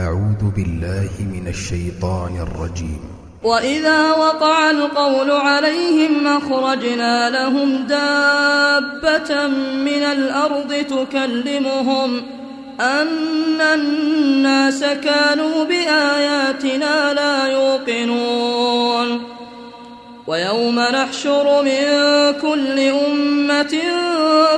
أعوذ بالله من الشيطان الرجيم. وإذا وقع القول عليهم أخرجنا لهم دابة من الأرض تكلمهم أن الناس كانوا بآياتنا لا يوقنون. ويوم نحشر من كل أمة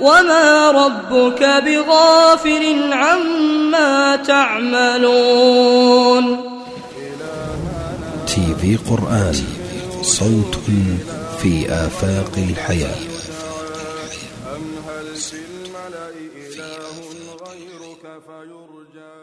وما ربك بغافل عما تعملون تي في قرآن صوت في آفاق الحياة. أم هل في الملأ إله غيرك فيرجى